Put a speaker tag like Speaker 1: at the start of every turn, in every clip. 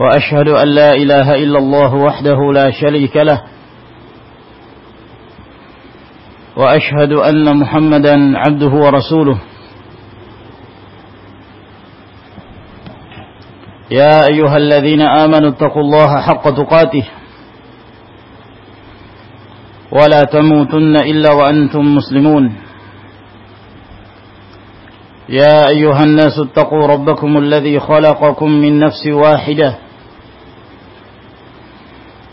Speaker 1: وأشهد أن لا إله إلا الله وحده لا شريك له وأشهد أن محمدا عبده ورسوله. يا أيها الذين آمنوا اتقوا الله حق تقاته ولا تموتن إلا وأنتم مسلمون. يا أيها الناس اتقوا ربكم الذي خلقكم من نفس واحدة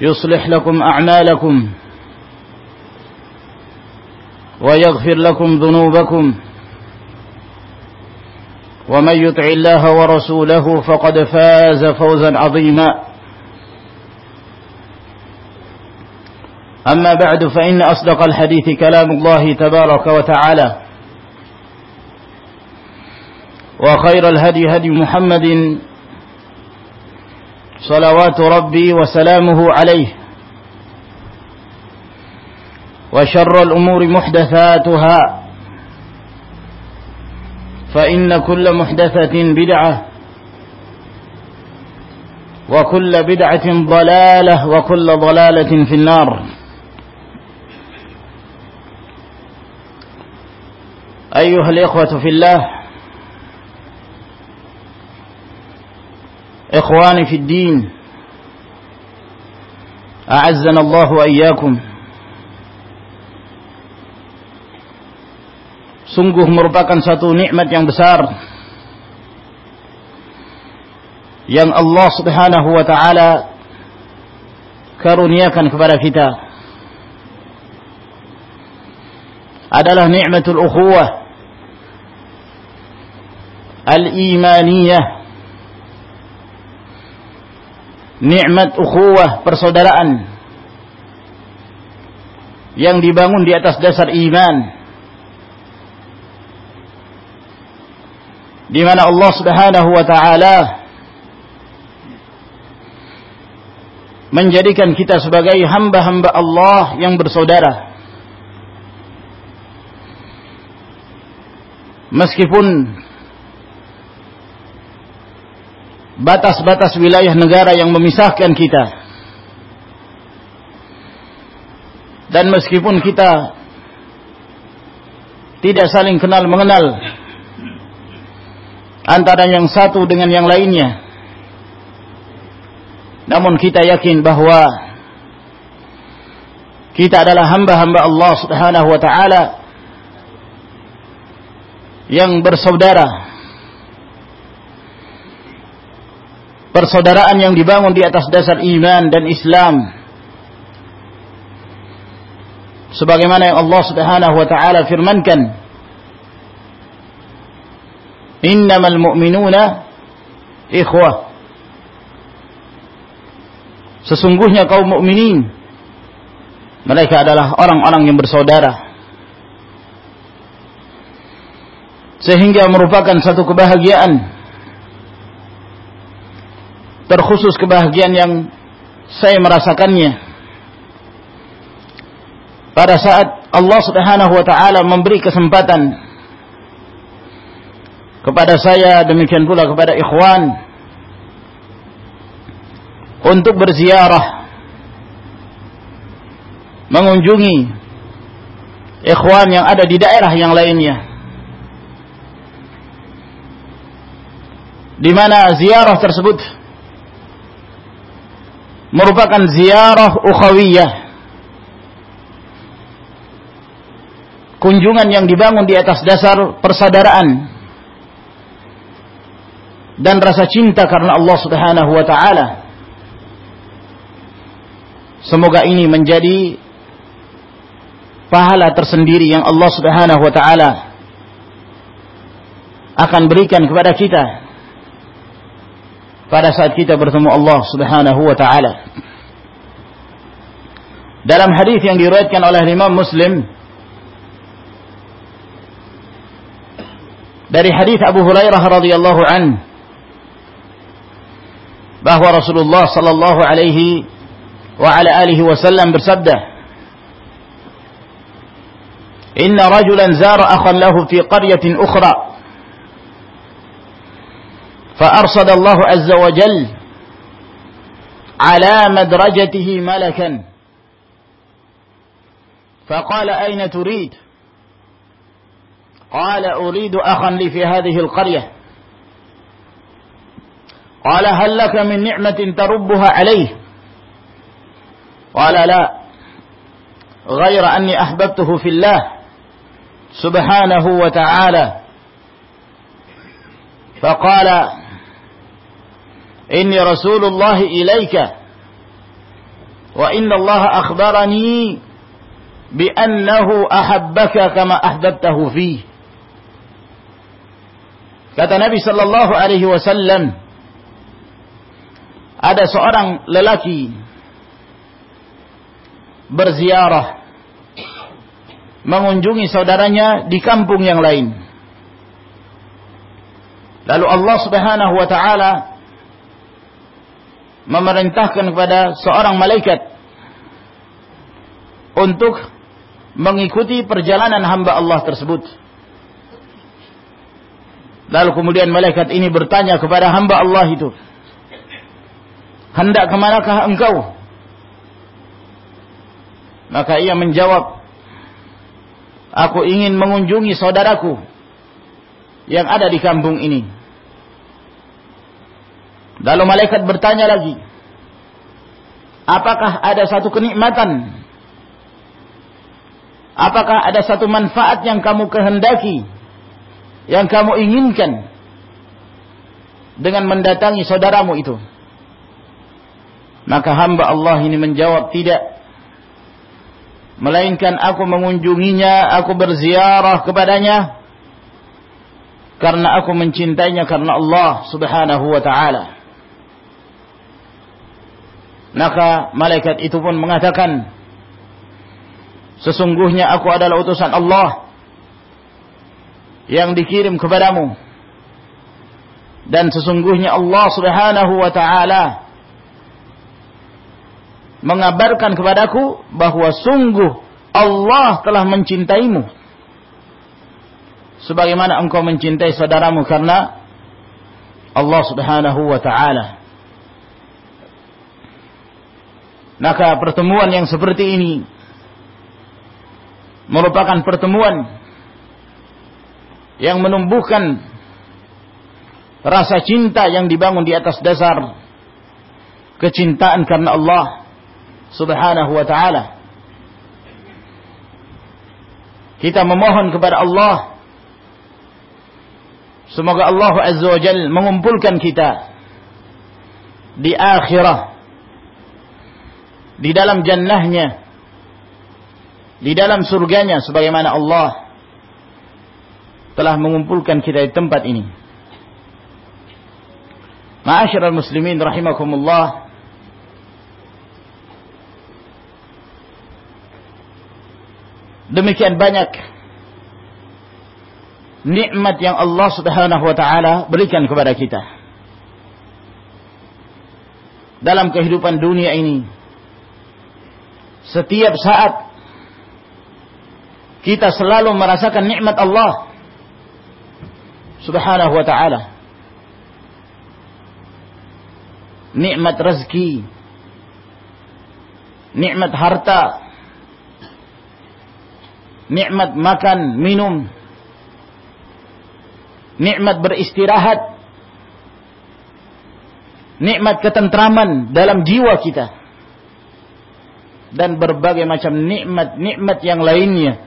Speaker 1: يصلح لكم أعمالكم ويغفر لكم ذنوبكم ومن يطع الله ورسوله فقد فاز فوزا عظيما أما بعد فإن أصدق الحديث كلام الله تبارك وتعالى وخير الهدي هدي محمد صلوات ربي وسلامه عليه. وشر الأمور محدثاتها. فإن كل محدثة بدعة. وكل بدعة ضلالة. وكل ضلالة في النار. أيها الإخوة في الله. إخواني في الدين أعزنا الله وإياكم sungguh merupakan satu nikmat yang besar yang Allah Subhanahu wa taala karuniakan kepada kita adalah nikmatul ukhuwah al-imaniyah nikmat ukhuwah persaudaraan yang dibangun di atas dasar iman di mana Allah Subhanahu wa taala menjadikan kita sebagai hamba-hamba Allah yang bersaudara. Meskipun batas-batas wilayah negara yang memisahkan kita dan meskipun kita tidak saling kenal mengenal antara yang satu dengan yang lainnya. Namun kita yakin bahwa kita adalah hamba-hamba Allah Subhanahu wa taala yang bersaudara. Persaudaraan yang dibangun di atas dasar iman dan Islam. Sebagaimana yang Allah Subhanahu wa taala firmankan innamal mu'minuna ikhwah. Sesungguhnya kaum mukminin mereka adalah orang-orang yang bersaudara. Sehingga merupakan satu kebahagiaan terkhusus kebahagiaan yang saya merasakannya. Pada saat Allah Subhanahu wa taala memberi kesempatan kepada saya demikian pula kepada ikhwan untuk berziarah mengunjungi ikhwan yang ada di daerah yang lainnya. Di mana ziarah tersebut merupakan ziarah ukhawiyah. Kunjungan yang dibangun di atas dasar persaudaraan dan rasa cinta karena Allah Subhanahu wa taala. Semoga ini menjadi pahala tersendiri yang Allah Subhanahu wa taala akan berikan kepada kita pada saat kita bertemu Allah Subhanahu wa taala. Dalam hadis yang diriwayatkan oleh Imam Muslim dari hadis Abu Hurairah radhiyallahu an bahwa Rasulullah sallallahu alaihi wa ala alihi wasallam bersabda إن رجلا زار أخا له في قرية أخرى فأرصد الله عز وجل على مدرجته ملكا. فقال أين تريد؟ قال أريد أخا لي في هذه القرية. قال هل لك من نعمة تربها عليه؟ قال لا غير أني أحببته في الله سبحانه وتعالى. فقال إني رسول الله إليك وإن الله أخبرني بأنه أحبك كما أحببته فيه. Kata Nabi sallallahu alaihi wasallam ada seorang lelaki berziarah mengunjungi saudaranya di kampung yang lain. Lalu Allah Subhanahu wa taala memerintahkan kepada seorang malaikat untuk mengikuti perjalanan hamba Allah tersebut. Lalu kemudian malaikat ini bertanya kepada hamba Allah itu, hendak ke manakah engkau? Maka ia menjawab, Aku ingin mengunjungi saudaraku yang ada di kampung ini. Lalu malaikat bertanya lagi, apakah ada satu kenikmatan? Apakah ada satu manfaat yang kamu kehendaki, yang kamu inginkan dengan mendatangi saudaramu itu? Maka hamba Allah ini menjawab, tidak melainkan aku mengunjunginya, aku berziarah kepadanya karena aku mencintainya karena Allah Subhanahu wa taala. Maka malaikat itu pun mengatakan, sesungguhnya aku adalah utusan Allah yang dikirim kepadamu. Dan sesungguhnya Allah Subhanahu wa taala mengabarkan kepadaku bahwa sungguh Allah telah mencintaimu sebagaimana engkau mencintai saudaramu karena Allah Subhanahu wa taala. Maka pertemuan yang seperti ini merupakan pertemuan yang menumbuhkan rasa cinta yang dibangun di atas dasar kecintaan karena Allah subhanahu wa ta'ala. Kita memohon kepada Allah. Semoga Allah Azza wa Jal mengumpulkan kita di akhirah. Di dalam jannahnya. Di dalam surganya. Sebagaimana Allah telah mengumpulkan kita di tempat ini. Ma'asyiral muslimin rahimakumullah. Demikian banyak nikmat yang Allah Subhanahu wa taala berikan kepada kita. Dalam kehidupan dunia ini setiap saat kita selalu merasakan nikmat Allah Subhanahu wa taala. Nikmat rezeki, nikmat harta, nikmat makan, minum, nikmat beristirahat, nikmat ketentraman dalam jiwa kita. Dan berbagai macam nikmat-nikmat yang lainnya.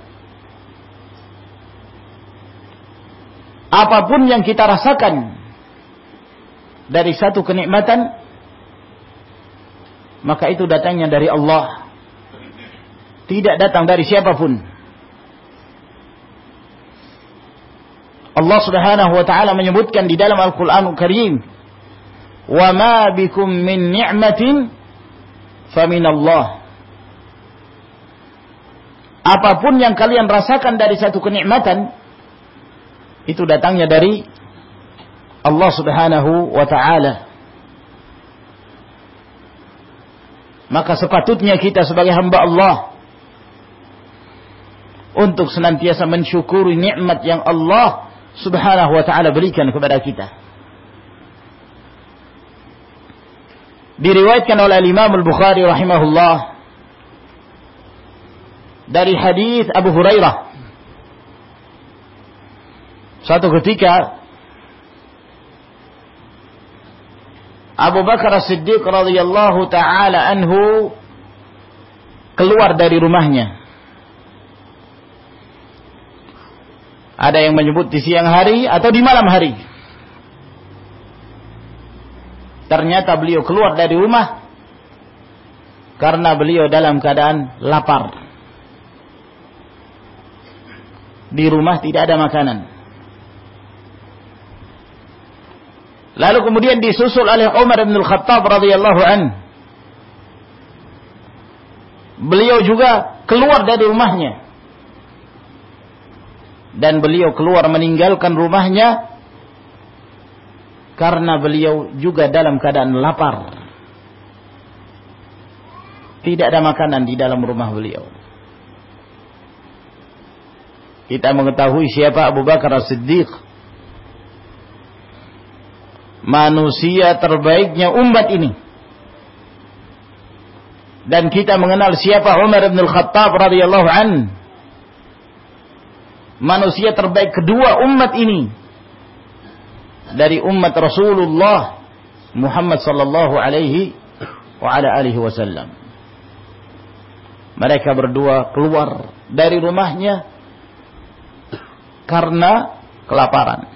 Speaker 1: Apa pun yang kita rasakan dari satu kenikmatan maka itu datangnya dari Allah. Tidak datang dari siapa pun. Allah Subhanahu wa taala menyebutkan di dalam Al-Qur'anul Karim, "Wa ma bikum min ni'matin famin Allah." Apa pun yang kalian rasakan dari satu kenikmatan itu datangnya dari Allah Subhanahu wa taala. Maka sepatutnya kita sebagai hamba Allah untuk senantiasa mensyukuri nikmat yang Allah Subhanahu wa taala berikan kepada kita. Diriwayatkan oleh Imam Al-Bukhari rahimahullah dari hadis Abu Hurairah. Suatu ketika Abu Bakar As-Siddiq radhiyallahu taala anhu keluar dari rumahnya. Ada yang menyebut di siang hari atau di malam hari. Ternyata beliau keluar dari rumah karena beliau dalam keadaan lapar. Di rumah tidak ada makanan. Lalu kemudian disusul oleh Umar bin Al-Khattab radhiyallahu an. Beliau juga keluar dari rumahnya. Dan beliau keluar meninggalkan rumahnya karena beliau juga dalam keadaan lapar. Tidak ada makanan di dalam rumah beliau. Kita mengetahui siapa Abu Bakar As-Siddiq manusia terbaiknya umat ini. Dan kita mengenal siapa Umar bin Al-Khattab radhiyallahu an. Manusia terbaik kedua umat ini dari umat Rasulullah Muhammad sallallahu alaihi wa ala alihi wasallam. Mereka berdua keluar dari rumahnya karena kelaparan.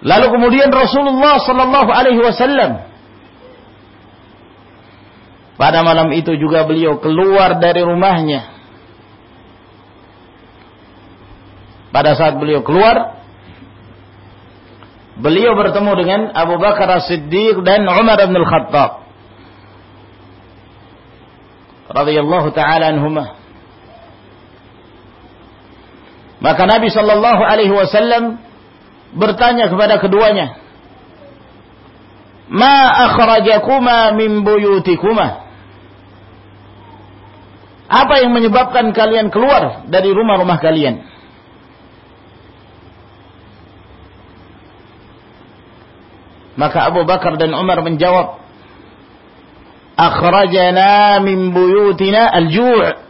Speaker 1: Lalu kemudian Rasulullah sallallahu alaihi wasallam pada malam itu juga beliau keluar dari rumahnya. Pada saat beliau keluar, beliau bertemu dengan Abu Bakar As-Siddiq dan Umar bin Al-Khattab. radhiyallahu taala anhumah. Maka Nabi sallallahu alaihi wasallam bertanya kepada keduanya, "Ma akhrajakuma min buyutikuma?" Apa yang menyebabkan kalian keluar dari rumah-rumah kalian? Maka Abu Bakar dan Umar menjawab, "Akhrajana min buyutina al-ju'."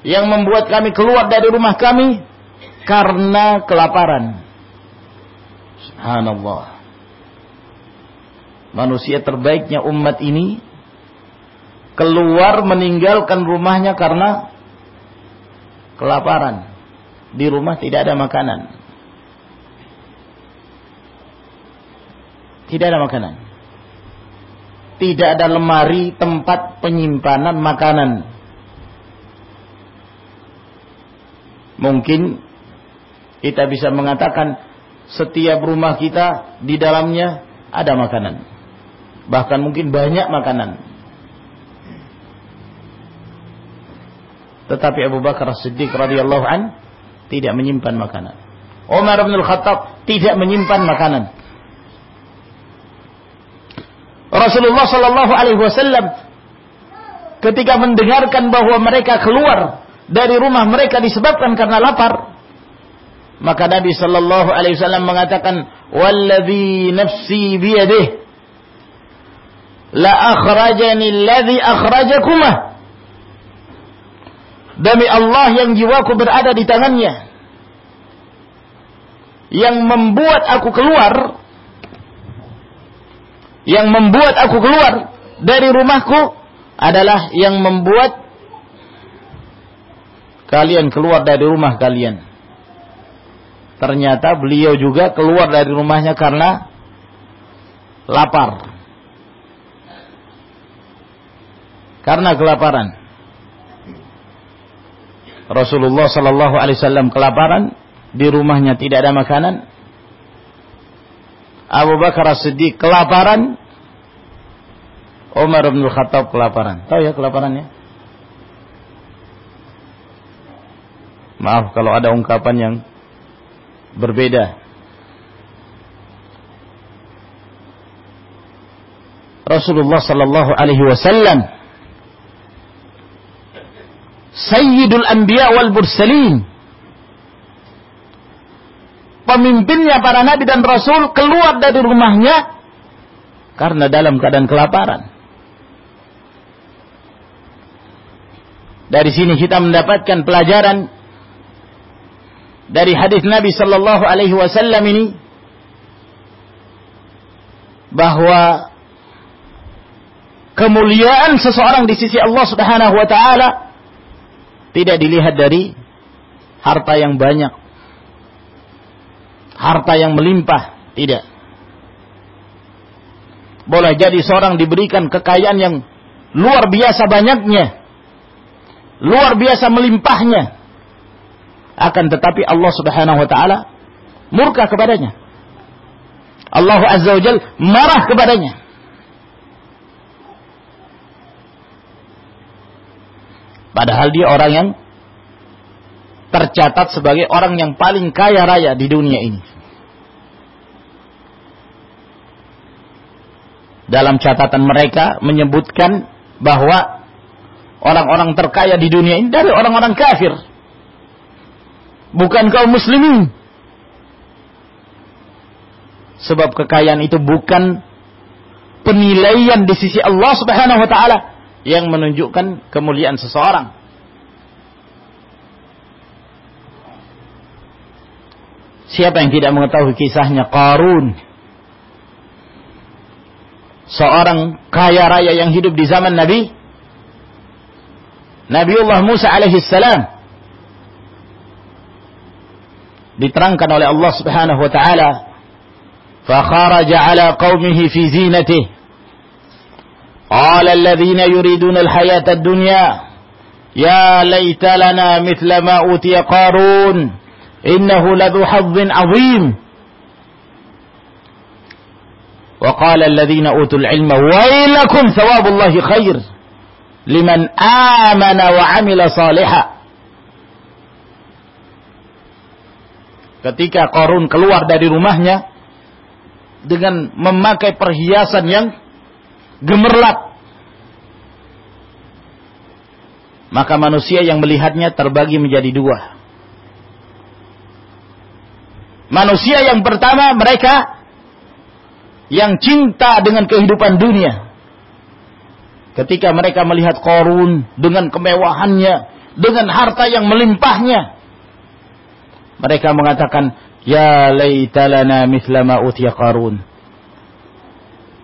Speaker 1: Yang membuat kami keluar dari rumah kami karena kelaparan. Subhanallah. Manusia terbaiknya umat ini keluar meninggalkan rumahnya karena kelaparan. Di rumah tidak ada makanan. Tidak ada makanan. Tidak ada lemari tempat penyimpanan makanan. Mungkin kita bisa mengatakan setiap rumah kita di dalamnya ada makanan. Bahkan mungkin banyak makanan. Tetapi Abu Bakar As-Siddiq radhiyallahu an tidak menyimpan makanan. Umar bin Al-Khattab tidak menyimpan makanan. Rasulullah sallallahu alaihi wasallam ketika mendengarkan bahwa mereka keluar dari rumah mereka disebabkan karena lapar, maka Nabi sallallahu alaihi wasallam mengatakan, "Wallazi nafsi biyadihi la akhrajani alladhi akhrajakuma." Demi Allah yang jiwaku berada di tangannya. Yang membuat aku keluar Yang membuat aku keluar dari rumahku adalah yang membuat kalian keluar dari rumah kalian. Ternyata beliau juga keluar dari rumahnya karena lapar. Karena kelaparan. Rasulullah Sallallahu Alaihi Wasallam kelaparan di rumahnya tidak ada makanan. Abu Bakar As-Siddiq kelaparan. Umar bin Khattab kelaparan. Tahu ya kelaparannya? Maaf kalau ada ungkapan yang berbeda. Rasulullah sallallahu alaihi wasallam Sayyidul Anbiya wal Mursalin. Pemimpinnya para nabi dan rasul keluar dari rumahnya karena dalam keadaan kelaparan. Dari sini kita mendapatkan pelajaran dari hadis Nabi sallallahu alaihi wasallam ini bahwa kemuliaan seseorang di sisi Allah Subhanahu wa taala tidak dilihat dari harta yang banyak. Harta yang melimpah. Tidak. Boleh jadi seorang diberikan kekayaan yang luar biasa banyaknya. Luar biasa melimpahnya. Akan tetapi Allah subhanahu wa ta'ala murka kepadanya. Allah azza wa jal marah kepadanya. Padahal dia orang yang tercatat sebagai orang yang paling kaya raya di dunia ini. Dalam catatan mereka menyebutkan bahwa orang-orang terkaya di dunia ini dari orang-orang kafir. Bukan kaum muslimin. Sebab kekayaan itu bukan penilaian di sisi Allah Subhanahu wa taala, yang menunjukkan kemuliaan seseorang. Siapa yang tidak mengetahui kisahnya Qarun? Seorang kaya raya yang hidup di zaman Nabi Nabiullah Musa alaihi salam diterangkan oleh Allah Subhanahu wa taala fa kharaja ala qaumihi fi zinatihi قال الذين يريدون الحياة الدنيا يا ليت لنا مثل ما أوتي قارون إنه لذو حظ عظيم وقال الذين أوتوا العلم ويلكم ثواب الله خير لمن آمن وعمل صالحا ketika Korun keluar dari rumahnya dengan memakai perhiasan yang gemerlap. Maka manusia yang melihatnya terbagi menjadi dua. Manusia yang pertama mereka yang cinta dengan kehidupan dunia. Ketika mereka melihat korun dengan kemewahannya, dengan harta yang melimpahnya. Mereka mengatakan, Ya laytalana mithla ma utiya qarun.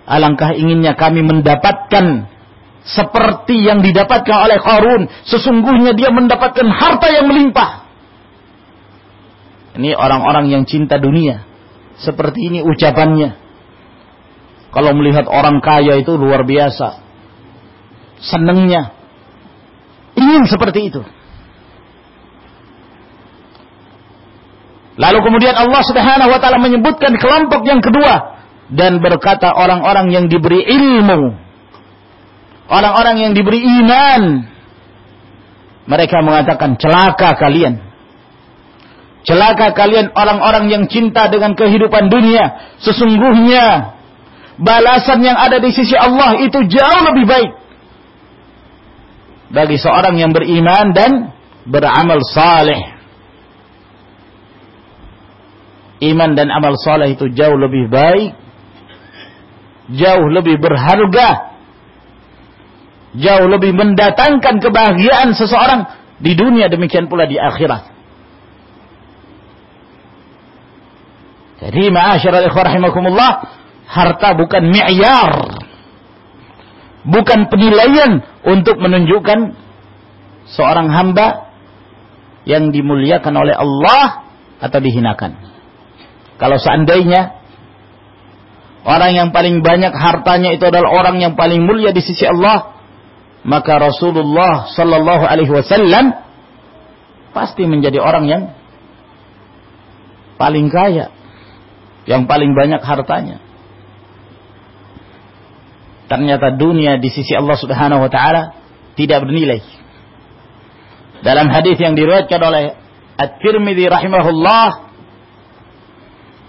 Speaker 1: Alangkah inginnya kami mendapatkan seperti yang didapatkan oleh Qarun. Sesungguhnya dia mendapatkan harta yang melimpah. Ini orang-orang yang cinta dunia. Seperti ini ucapannya. Kalau melihat orang kaya itu luar biasa. Senengnya. Ingin seperti itu. Lalu kemudian Allah Subhanahu wa taala menyebutkan kelompok yang kedua dan berkata orang-orang yang diberi ilmu, orang-orang yang diberi iman, mereka mengatakan celaka kalian. Celaka kalian orang-orang yang cinta dengan kehidupan dunia. Sesungguhnya balasan yang ada di sisi Allah itu jauh lebih baik bagi seorang yang beriman dan beramal saleh. Iman dan amal saleh itu jauh lebih baik jauh lebih berharga, jauh lebih mendatangkan kebahagiaan seseorang di dunia demikian pula di akhirat. Jadi ma'asyiral ikhwah Harta bukan mi'yar. Bukan penilaian untuk menunjukkan seorang hamba yang dimuliakan oleh Allah atau dihinakan. Kalau seandainya orang yang paling banyak hartanya itu adalah orang yang paling mulia di sisi Allah, maka Rasulullah sallallahu alaihi wasallam pasti menjadi orang yang paling kaya, yang paling banyak hartanya. Ternyata dunia di sisi Allah Subhanahu wa taala tidak bernilai. Dalam hadis yang diriwayatkan oleh At-Tirmidzi rahimahullah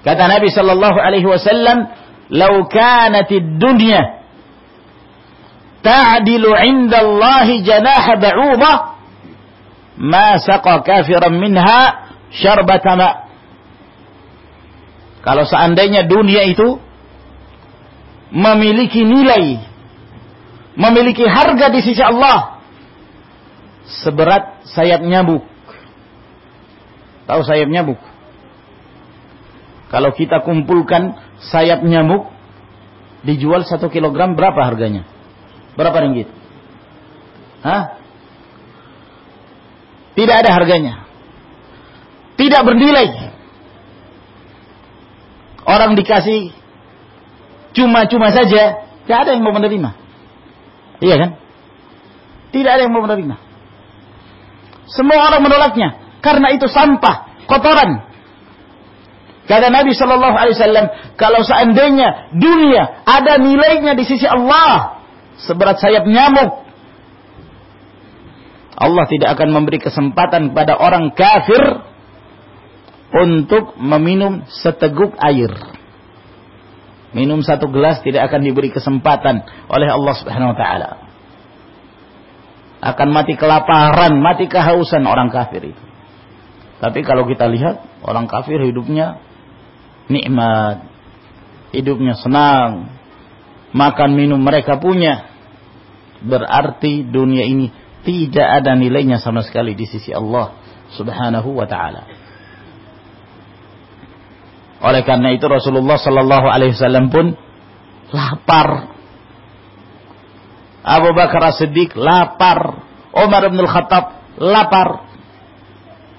Speaker 1: kata Nabi sallallahu alaihi wasallam, "Lau kanatid dunya ta'dilu 'inda Allah janaha ba'udah ma saqa kafiran minha syarbata ma' Kalau seandainya dunia itu memiliki nilai, memiliki harga di sisi Allah seberat sayap nyamuk. Tahu sayap nyamuk? Kalau kita kumpulkan sayap nyamuk, dijual satu kilogram berapa harganya? Berapa ringgit? Hah? Tidak ada harganya. Tidak bernilai. Orang dikasih cuma-cuma saja, tidak ada yang mau menerima. Iya kan? Tidak ada yang mau menerima. Semua orang menolaknya karena itu sampah, kotoran. Kata Nabi Shallallahu Alaihi Wasallam, kalau seandainya dunia ada nilainya di sisi Allah seberat sayap nyamuk, Allah tidak akan memberi kesempatan kepada orang kafir untuk meminum seteguk air minum satu gelas tidak akan diberi kesempatan oleh Allah Subhanahu wa taala. Akan mati kelaparan, mati kehausan orang kafir itu. Tapi kalau kita lihat orang kafir hidupnya nikmat, hidupnya senang, makan minum mereka punya. Berarti dunia ini tidak ada nilainya sama sekali di sisi Allah Subhanahu wa taala. Oleh karena itu Rasulullah Sallallahu Alaihi Wasallam pun lapar. Abu Bakar As-Siddiq lapar. Umar bin Khattab lapar.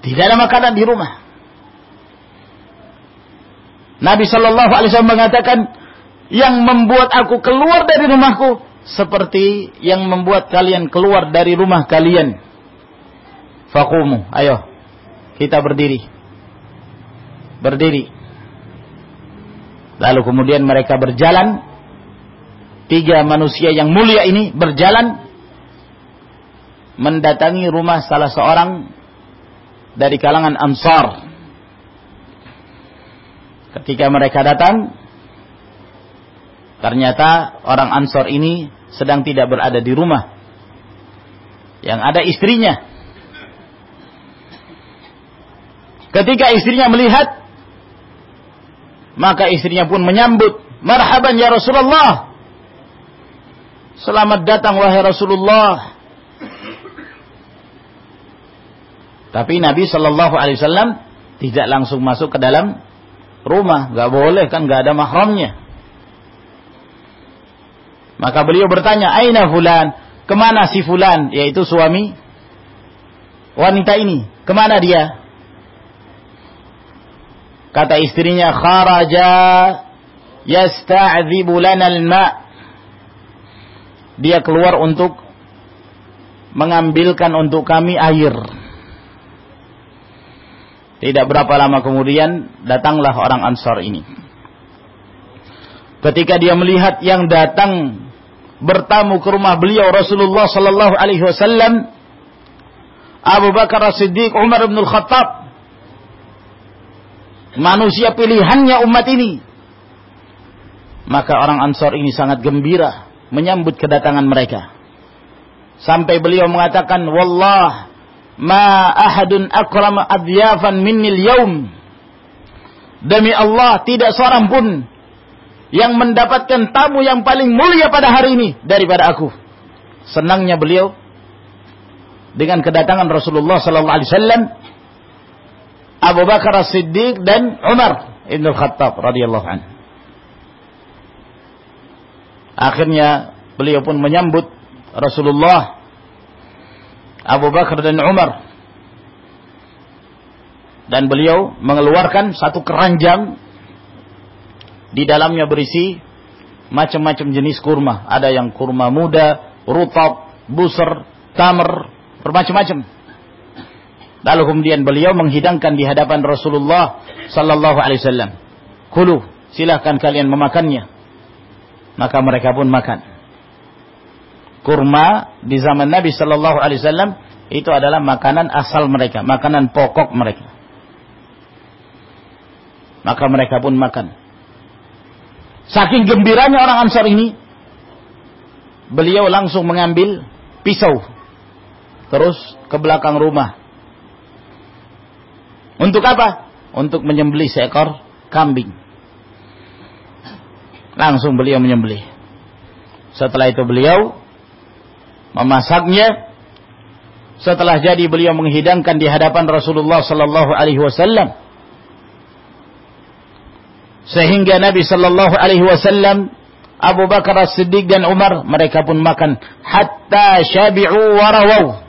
Speaker 1: Tidak ada makanan di rumah. Nabi Shallallahu Alaihi Wasallam mengatakan, yang membuat aku keluar dari rumahku seperti yang membuat kalian keluar dari rumah kalian. Fakumu, ayo kita berdiri. Berdiri. Lalu kemudian mereka berjalan. Tiga manusia yang mulia ini berjalan. Mendatangi rumah salah seorang dari kalangan Ansar. Ketika mereka datang, ternyata orang Ansar ini sedang tidak berada di rumah. Yang ada istrinya. Ketika istrinya melihat maka istrinya pun menyambut, "Marhaban ya Rasulullah." Selamat datang wahai Rasulullah. Tapi Nabi Shallallahu Alaihi Wasallam tidak langsung masuk ke dalam rumah, nggak boleh kan, nggak ada mahramnya. Maka beliau bertanya, Aina fulan? Ke mana si fulan? Yaitu suami wanita ini. Ke mana dia? Kata istrinya, kharaja yasta'dzibu lana al-ma. Dia keluar untuk mengambilkan untuk kami air. Tidak berapa lama kemudian datanglah orang Ansar ini. Ketika dia melihat yang datang bertamu ke rumah beliau Rasulullah sallallahu alaihi wasallam Abu Bakar As-Siddiq, Umar bin Al-Khattab manusia pilihannya umat ini. Maka orang Ansor ini sangat gembira menyambut kedatangan mereka. Sampai beliau mengatakan, Wallah, ma ahadun akram adyafan minnil yaum. Demi Allah, tidak seorang pun yang mendapatkan tamu yang paling mulia pada hari ini daripada aku. Senangnya beliau dengan kedatangan Rasulullah sallallahu alaihi wasallam Abu Bakar As-Siddiq dan Umar Ibn Khattab radhiyallahu anhu. Akhirnya beliau pun menyambut Rasulullah Abu Bakar dan Umar. Dan beliau mengeluarkan satu keranjang di dalamnya berisi macam-macam jenis kurma. Ada yang kurma muda rutab busur tamar bermacam-macam. Lalu kemudian beliau menghidangkan di hadapan Rasulullah sallallahu alaihi wasallam. Kulu silahkan kalian memakannya. Maka mereka pun makan kurma di zaman Nabi sallallahu alaihi wasallam itu adalah makanan asal mereka makanan pokok mereka maka mereka pun makan. Saking gembiranya orang Ansar ini, beliau langsung mengambil pisau. Terus ke belakang rumah. Untuk apa? Untuk menyembelih seekor kambing. Langsung beliau menyembelih. Setelah itu beliau memasaknya. Setelah jadi beliau menghidangkan di hadapan Rasulullah sallallahu alaihi wasallam sehingga Nabi Shallallahu Alaihi Wasallam, Abu Bakar As-Siddiq dan Umar mereka pun makan hatta syabi'u warawau.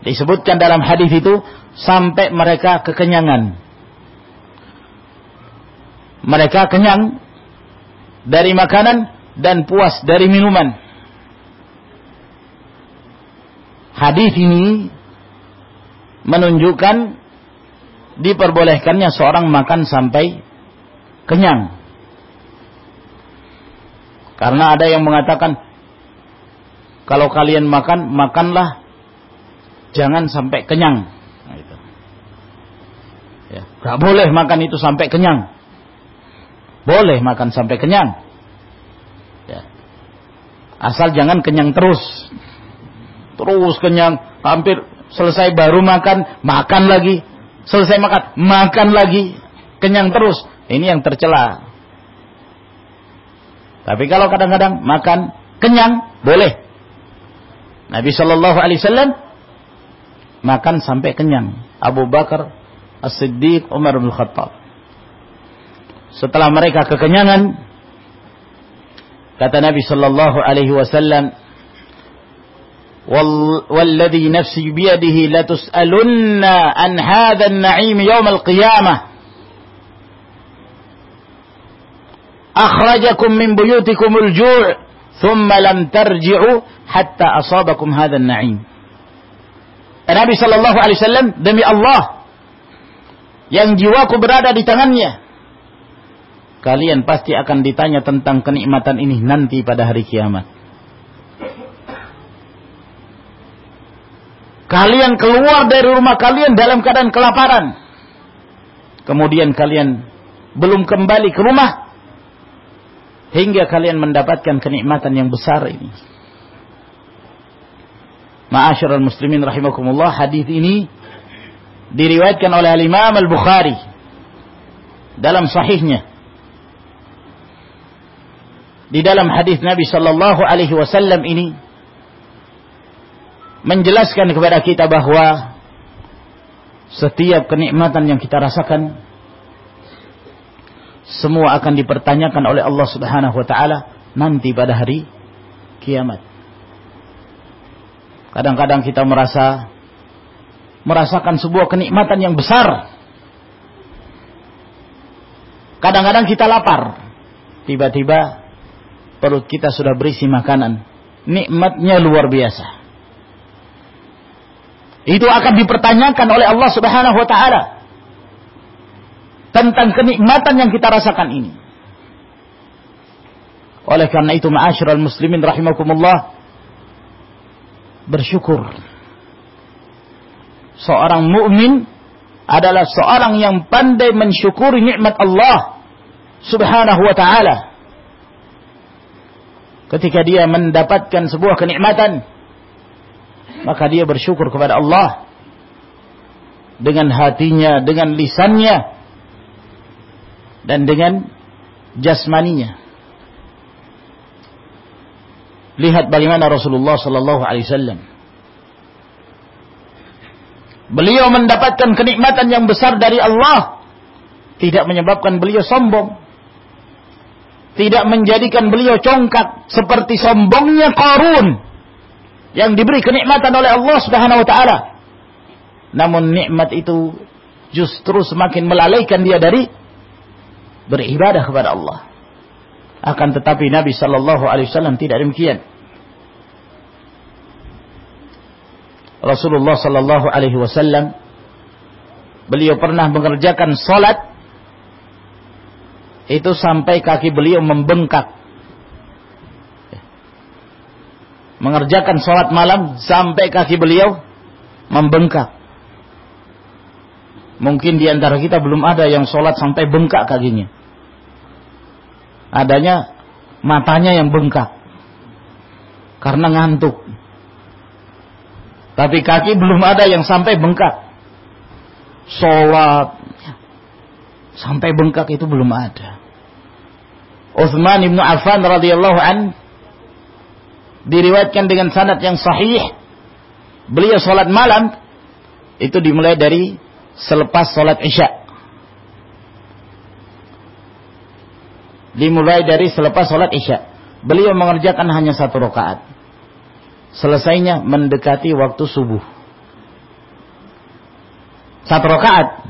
Speaker 1: Disebutkan dalam hadis itu sampai mereka kekenyangan. Mereka kenyang dari makanan dan puas dari minuman. Hadis ini menunjukkan diperbolehkannya seorang makan sampai kenyang. Karena ada yang mengatakan kalau kalian makan, makanlah jangan sampai kenyang. Nah, itu. Ya, gak boleh makan itu sampai kenyang. Boleh makan sampai kenyang. Ya. Asal jangan kenyang terus. Terus kenyang, hampir selesai baru makan, makan lagi. Selesai makan, makan lagi. Kenyang terus. Ini yang tercela. Tapi kalau kadang-kadang makan kenyang, boleh. Nabi Shallallahu Alaihi Wasallam makan sampai kenyang. Abu Bakar, As-Siddiq, Umar bin Khattab. Setelah mereka kekenyangan, kata Nabi Shallallahu Alaihi Wasallam, والذي نفسي بيده لتسألن عن هذا النعيم يوم القيامة akhrajakum min buyutikumul ju' thumma lam tarji'u hatta asabakum hadzal na'im. Nabi sallallahu alaihi wasallam demi Allah yang jiwaku berada di tangannya kalian pasti akan ditanya tentang kenikmatan ini nanti pada hari kiamat. Kalian keluar dari rumah kalian dalam keadaan kelaparan. Kemudian kalian belum kembali ke rumah hingga kalian mendapatkan kenikmatan yang besar ini. Ma'asyiral muslimin rahimakumullah, hadis ini diriwayatkan oleh Imam Al-Bukhari dalam sahihnya. Di dalam hadis Nabi sallallahu alaihi wasallam ini menjelaskan kepada kita bahwa setiap kenikmatan yang kita rasakan semua akan dipertanyakan oleh Allah Subhanahu wa taala nanti pada hari kiamat. Kadang-kadang kita merasa merasakan sebuah kenikmatan yang besar. Kadang-kadang kita lapar. Tiba-tiba perut kita sudah berisi makanan. Nikmatnya luar biasa. Itu akan dipertanyakan oleh Allah Subhanahu wa taala tentang kenikmatan yang kita rasakan ini. Oleh karena itu ma'asyiral muslimin rahimakumullah bersyukur. Seorang mukmin adalah seorang yang pandai mensyukuri nikmat Allah Subhanahu wa taala. Ketika dia mendapatkan sebuah kenikmatan, maka dia bersyukur kepada Allah. Dengan hatinya, dengan lisannya, dan dengan jasmaninya. Lihat bagaimana Rasulullah sallallahu alaihi wasallam. Beliau mendapatkan kenikmatan yang besar dari Allah. Tidak menyebabkan beliau sombong. tidak menjadikan beliau congkak seperti sombongnya Qarun yang diberi kenikmatan oleh Allah Subhanahu wa taala. Namun nikmat itu justru semakin melalaikan dia dari beribadah kepada Allah. Akan tetapi Nabi sallallahu alaihi wasallam tidak demikian. Rasulullah sallallahu alaihi wasallam beliau pernah mengerjakan salat itu sampai kaki beliau membengkak. Mengerjakan sholat malam sampai kaki beliau membengkak. Mungkin di antara kita belum ada yang sholat sampai bengkak kakinya. Adanya matanya yang bengkak. Karena ngantuk. Tapi kaki belum ada yang sampai bengkak. Sholat sampai bengkak itu belum ada. Uthman ibnu Affan radhiyallahu an diriwayatkan dengan sanad yang sahih. Beliau sholat malam itu dimulai dari selepas sholat isya. Dimulai dari selepas sholat isya. Beliau mengerjakan hanya satu rakaat. Selesainya mendekati waktu subuh. Satu rakaat.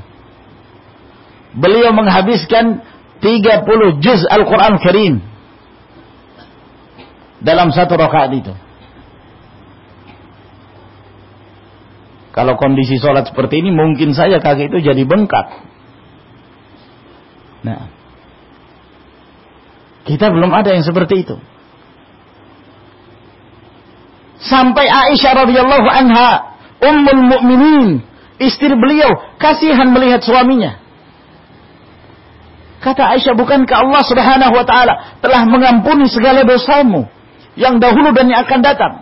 Speaker 1: Beliau menghabiskan 30 juz Al-Quran Karim dalam satu rakaat itu. Kalau kondisi sholat seperti ini mungkin saja kaki itu jadi bengkak. Nah, kita belum ada yang seperti itu. Sampai Aisyah radhiyallahu anha, ummul mukminin, istri beliau kasihan melihat suaminya. Kata Aisyah, bukankah Allah Subhanahu wa taala telah mengampuni segala dosamu yang dahulu dan yang akan datang?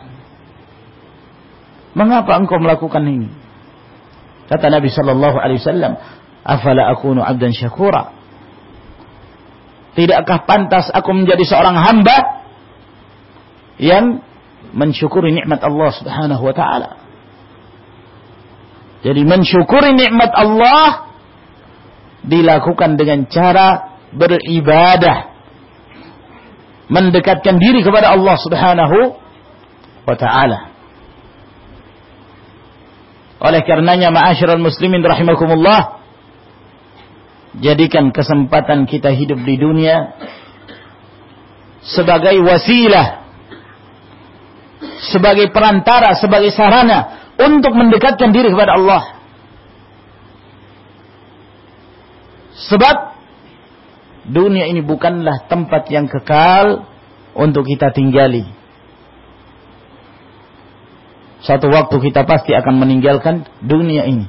Speaker 1: Mengapa engkau melakukan ini? Kata Nabi sallallahu alaihi wasallam, "Afala akunu 'abdan syakura?" Tidakkah pantas aku menjadi seorang hamba yang mensyukuri nikmat Allah Subhanahu wa taala? Jadi mensyukuri nikmat Allah dilakukan dengan cara beribadah mendekatkan diri kepada Allah Subhanahu wa taala. Oleh karenanya ma'asyiral muslimin rahimakumullah jadikan kesempatan kita hidup di dunia sebagai wasilah sebagai perantara sebagai sarana untuk mendekatkan diri kepada Allah. Sebab dunia ini bukanlah tempat yang kekal untuk kita tinggali. Satu waktu kita pasti akan meninggalkan dunia ini.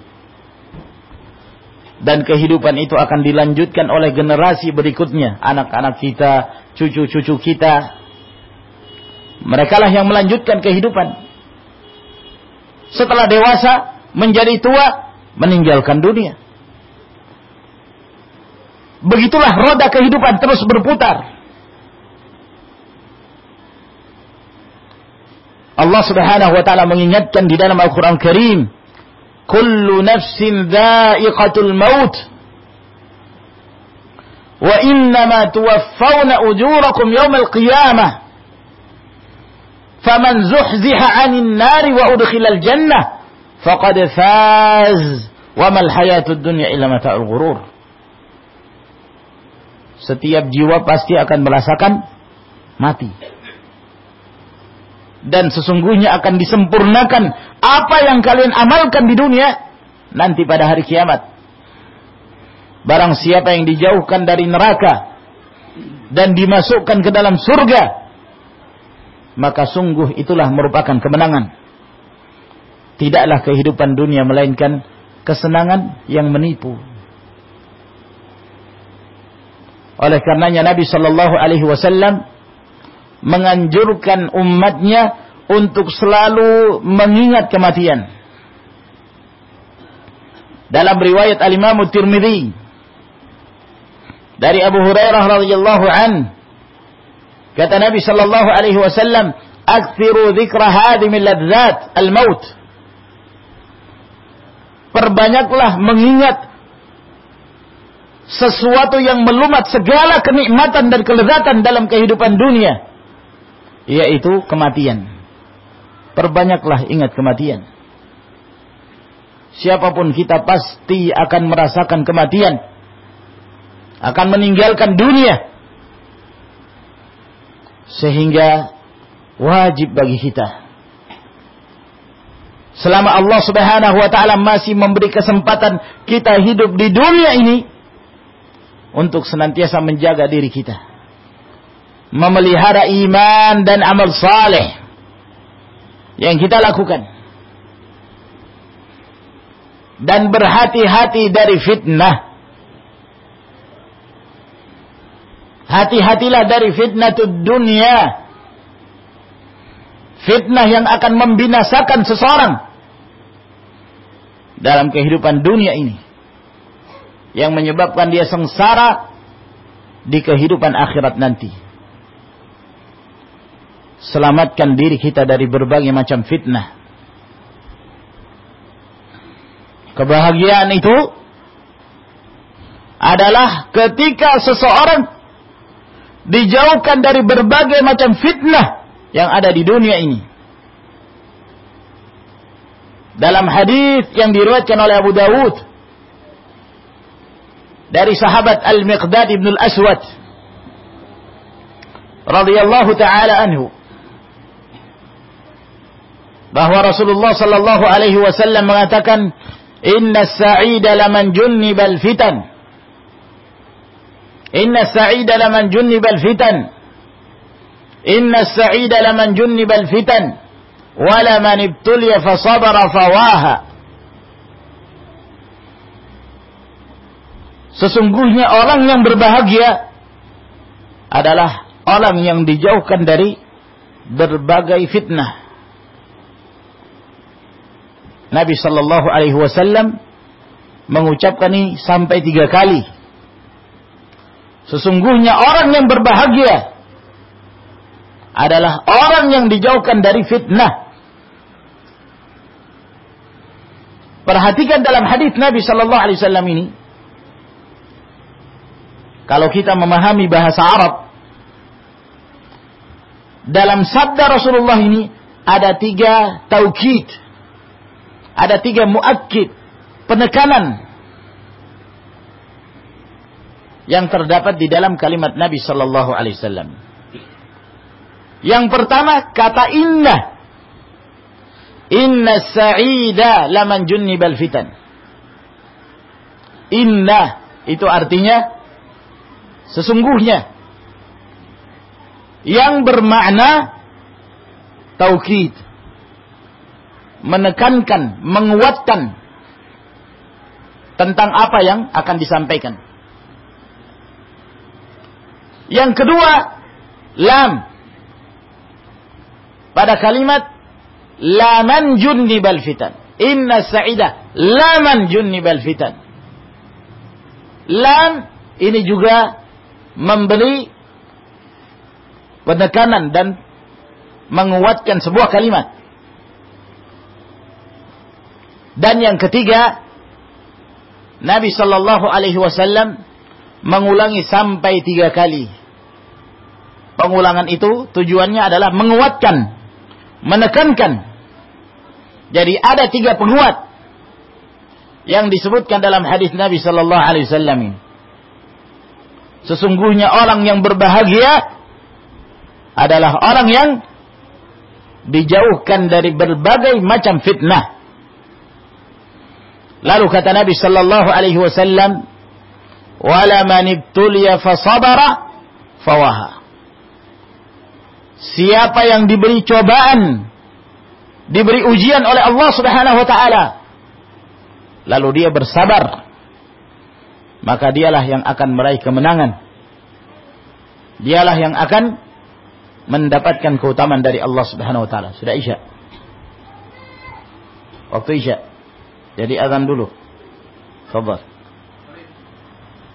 Speaker 1: Dan kehidupan itu akan dilanjutkan oleh generasi berikutnya. Anak-anak kita, cucu-cucu kita. Mereka lah yang melanjutkan kehidupan. Setelah dewasa, menjadi tua, meninggalkan dunia. Begitulah roda kehidupan terus berputar. Allah Subhanahu wa taala mengingatkan di dalam Al-Qur'an Karim, "Kullu nafsin dha'iqatul maut." Wa innama tuwaffawna ujurakum yawmal qiyamah. Faman zuhziha 'anil nari wa udkhilal jannah faqad faz. Wa mal hayatud dunya illa mata'ul ghurur setiap jiwa pasti akan merasakan mati. Dan sesungguhnya akan disempurnakan apa yang kalian amalkan di dunia nanti pada hari kiamat. Barang siapa yang dijauhkan dari neraka dan dimasukkan ke dalam surga, maka sungguh itulah merupakan kemenangan. Tidaklah kehidupan dunia melainkan kesenangan yang menipu. Oleh karenanya Nabi Shallallahu Alaihi Wasallam menganjurkan umatnya untuk selalu mengingat kematian. Dalam riwayat Al Imam Tirmidzi dari Abu Hurairah radhiyallahu an kata Nabi Shallallahu Alaihi Wasallam, "Aktsiru dzikra hadimil ladzat al-maut." Perbanyaklah mengingat sesuatu yang melumat segala kenikmatan dan kelezatan dalam kehidupan dunia yaitu kematian. Perbanyaklah ingat kematian. Siapa pun kita pasti akan merasakan kematian. Akan meninggalkan dunia. Sehingga wajib bagi kita selama Allah Subhanahu wa taala masih memberi kesempatan kita hidup di dunia ini untuk senantiasa menjaga diri kita. Memelihara iman dan amal saleh yang kita lakukan. Dan berhati-hati dari fitnah. Hati-hatilah dari fitnah dunia. Fitnah yang akan membinasakan seseorang dalam kehidupan dunia ini. Yang menyebabkan dia sengsara di kehidupan akhirat nanti. Selamatkan diri kita dari berbagai macam fitnah. Kebahagiaan itu adalah ketika seseorang dijauhkan dari berbagai macam fitnah yang ada di dunia ini. Dalam hadis yang diriwayatkan oleh Abu Dawud dari sahabat Al-Miqdad ibn Al-Aswad radhiyallahu taala anhu bahwa Rasulullah sallallahu alaihi wasallam mengatakan inna sa'ida laman junnibal fitan inna sa'ida laman junnibal fitan Inna sa'ida laman junnibal fitan. Wala man ibtuliya fasabara fawaha. Sesungguhnya orang yang berbahagia adalah orang yang dijauhkan dari berbagai fitnah. Nabi Shallallahu Alaihi Wasallam mengucapkan ini sampai tiga kali. Sesungguhnya orang yang berbahagia adalah orang yang dijauhkan dari fitnah. Perhatikan dalam hadis Nabi Shallallahu Alaihi Wasallam ini, kalau kita memahami bahasa Arab, dalam sabda Rasulullah ini ada tiga taukid, ada tiga muakkid, penekanan yang terdapat di dalam kalimat Nabi Shallallahu Alaihi Wasallam. Yang pertama kata inna. Inna sa'ida laman junnibal fitan. Inna itu artinya sesungguhnya yang bermakna taukid menekankan, menguatkan tentang apa yang akan disampaikan. Yang kedua, lam pada kalimat laman junnibal fitan. Inna sa'idah laman junnibal fitan. Lam ini juga memberi penekanan dan menguatkan sebuah kalimat. Dan yang ketiga, Nabi Shallallahu Alaihi Wasallam mengulangi sampai tiga kali. Pengulangan itu tujuannya adalah menguatkan menekankan. Jadi ada tiga penguat yang disebutkan dalam hadis Nabi Sallallahu Alaihi Wasallam. Sesungguhnya orang yang berbahagia adalah orang yang dijauhkan dari berbagai macam fitnah. Lalu kata Nabi Sallallahu Alaihi Wasallam, "Wala man ibtuliya fasabara fawaha." Siapa yang diberi cobaan, diberi ujian oleh Allah Subhanahu wa taala, lalu dia bersabar, maka dialah yang akan meraih kemenangan. Dialah yang akan mendapatkan keutamaan dari Allah Subhanahu wa taala. Sudah Isya. Waktu Isya. Jadi azan dulu. Sabar.